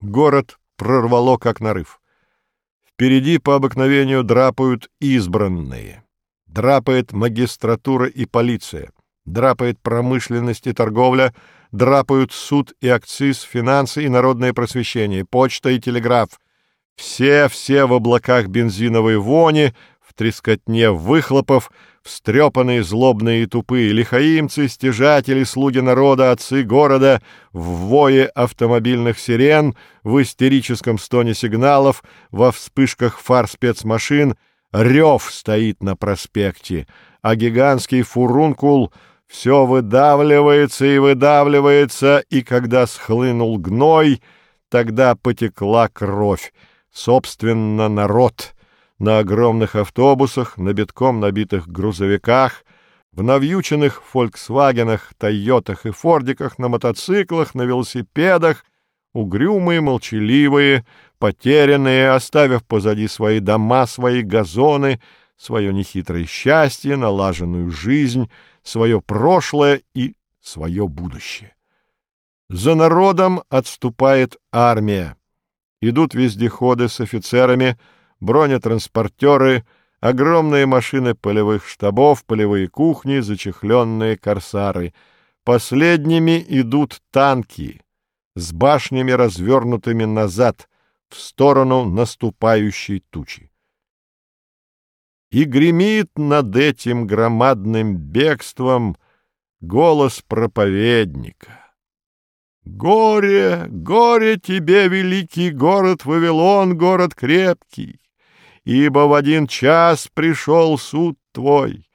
Город прорвало, как нарыв. Впереди по обыкновению драпают избранные. Драпает магистратура и полиция. Драпает промышленность и торговля. Драпают суд и акциз, финансы и народное просвещение, почта и телеграф. Все-все в облаках бензиновой вони, трескотне выхлопов — встрепанные, злобные и тупые, лихаимцы, стяжатели, слуги народа, отцы города, в вое автомобильных сирен, в истерическом стоне сигналов, во вспышках фар спецмашин, рев стоит на проспекте, а гигантский фурункул все выдавливается и выдавливается, и когда схлынул гной, тогда потекла кровь, собственно, народ — на огромных автобусах, на битком набитых грузовиках, в навьюченных «Фольксвагенах», «Тойотах» и «Фордиках», на мотоциклах, на велосипедах, угрюмые, молчаливые, потерянные, оставив позади свои дома, свои газоны, свое нехитрое счастье, налаженную жизнь, свое прошлое и свое будущее. За народом отступает армия. Идут вездеходы с офицерами — бронетранспортеры, огромные машины полевых штабов, полевые кухни, зачехленные корсары. Последними идут танки с башнями, развернутыми назад, в сторону наступающей тучи. И гремит над этим громадным бегством голос проповедника. «Горе, горе тебе, великий город Вавилон, город крепкий! Ибо в один час пришел суд твой,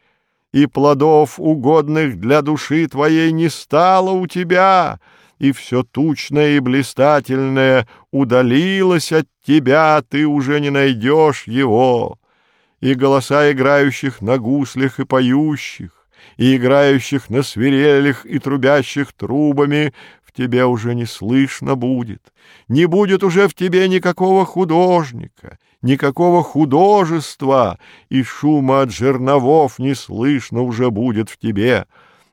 и плодов, угодных для души твоей, не стало у тебя, и все тучное и блистательное удалилось от тебя, ты уже не найдешь его. И голоса играющих на гуслях и поющих, и играющих на свирелях и трубящих трубами в тебе уже не слышно будет. Не будет уже в тебе никакого художника, никакого художества, и шума от жерновов не слышно уже будет в тебе,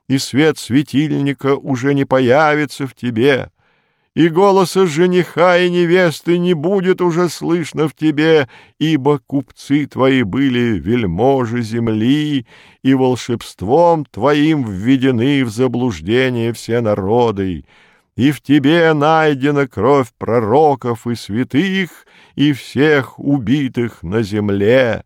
и свет светильника уже не появится в тебе, и голоса жениха и невесты не будет уже слышно в тебе, ибо купцы твои были вельможи земли, и волшебством твоим введены в заблуждение все народы, и в тебе найдена кровь пророков и святых, и всех убитых на земле.